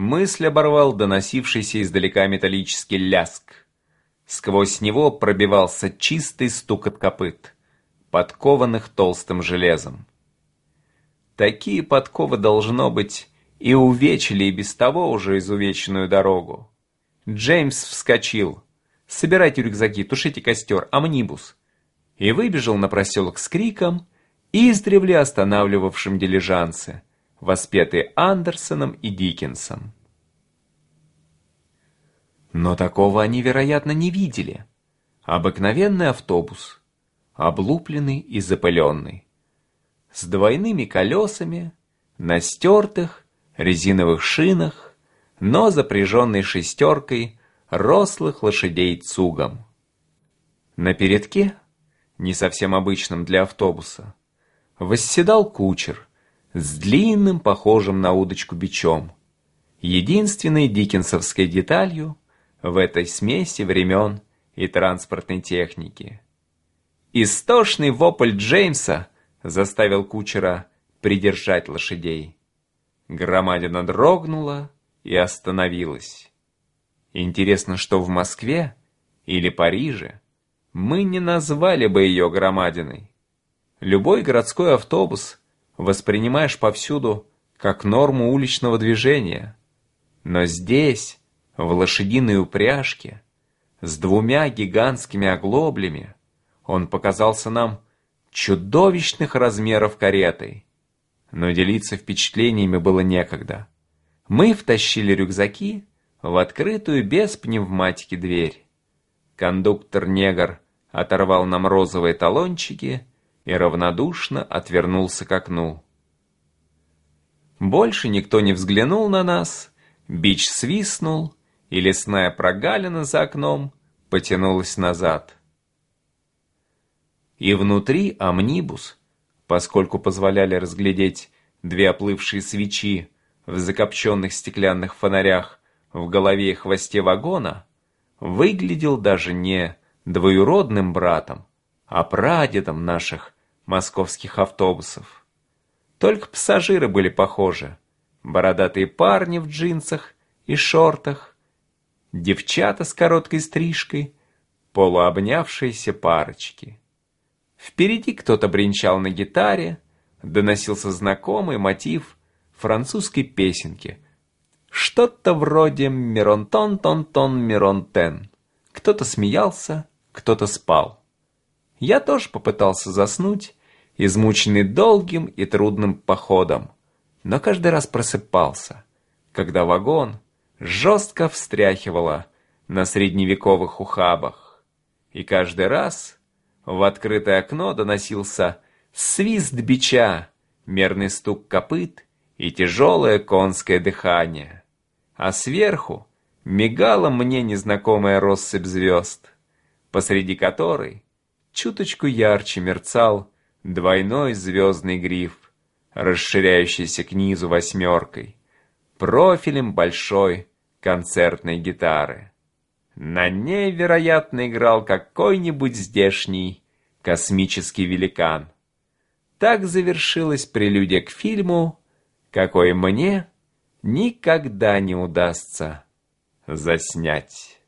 Мысль оборвал доносившийся издалека металлический ляск. Сквозь него пробивался чистый стук от копыт, подкованных толстым железом. Такие подковы, должно быть, и увечили и без того уже изувеченную дорогу. Джеймс вскочил. «Собирайте рюкзаки, тушите костер, амнибус!» И выбежал на проселок с криком, издревле останавливавшим дилижансы, воспетые Андерсоном и Диккенсом. Но такого они, вероятно, не видели. Обыкновенный автобус, облупленный и запыленный, с двойными колесами, на стертых резиновых шинах, но запряженный шестеркой рослых лошадей цугом. На передке, не совсем обычном для автобуса, восседал кучер с длинным, похожим на удочку бичом, единственной диккенсовской деталью в этой смеси времен и транспортной техники. Истошный вопль Джеймса заставил кучера придержать лошадей. Громадина дрогнула и остановилась. Интересно, что в Москве или Париже мы не назвали бы ее громадиной. Любой городской автобус воспринимаешь повсюду как норму уличного движения. Но здесь, в лошадиной упряжке, с двумя гигантскими оглоблями, он показался нам чудовищных размеров каретой. Но делиться впечатлениями было некогда. Мы втащили рюкзаки в открытую без пневматики дверь. Кондуктор-негр оторвал нам розовые талончики и равнодушно отвернулся к окну. Больше никто не взглянул на нас, бич свистнул, и лесная прогалина за окном потянулась назад. И внутри амнибус, поскольку позволяли разглядеть две оплывшие свечи в закопченных стеклянных фонарях в голове и хвосте вагона, выглядел даже не двоюродным братом, а прадедом наших московских автобусов. Только пассажиры были похожи. Бородатые парни в джинсах и шортах, девчата с короткой стрижкой, полуобнявшиеся парочки. Впереди кто-то бренчал на гитаре, доносился знакомый мотив французской песенки. Что-то вроде «Миронтон-тон-тон, Миронтен». Кто-то смеялся, кто-то спал. Я тоже попытался заснуть, измученный долгим и трудным походом, но каждый раз просыпался, когда вагон жестко встряхивало на средневековых ухабах. И каждый раз в открытое окно доносился свист бича, мерный стук копыт и тяжелое конское дыхание. А сверху мигала мне незнакомая россыпь звезд, посреди которой чуточку ярче мерцал двойной звездный гриф, расширяющийся к низу восьмеркой, профилем большой концертной гитары. На ней, вероятно, играл какой-нибудь здешний космический великан. Так завершилась прелюдия к фильму, какой мне никогда не удастся заснять.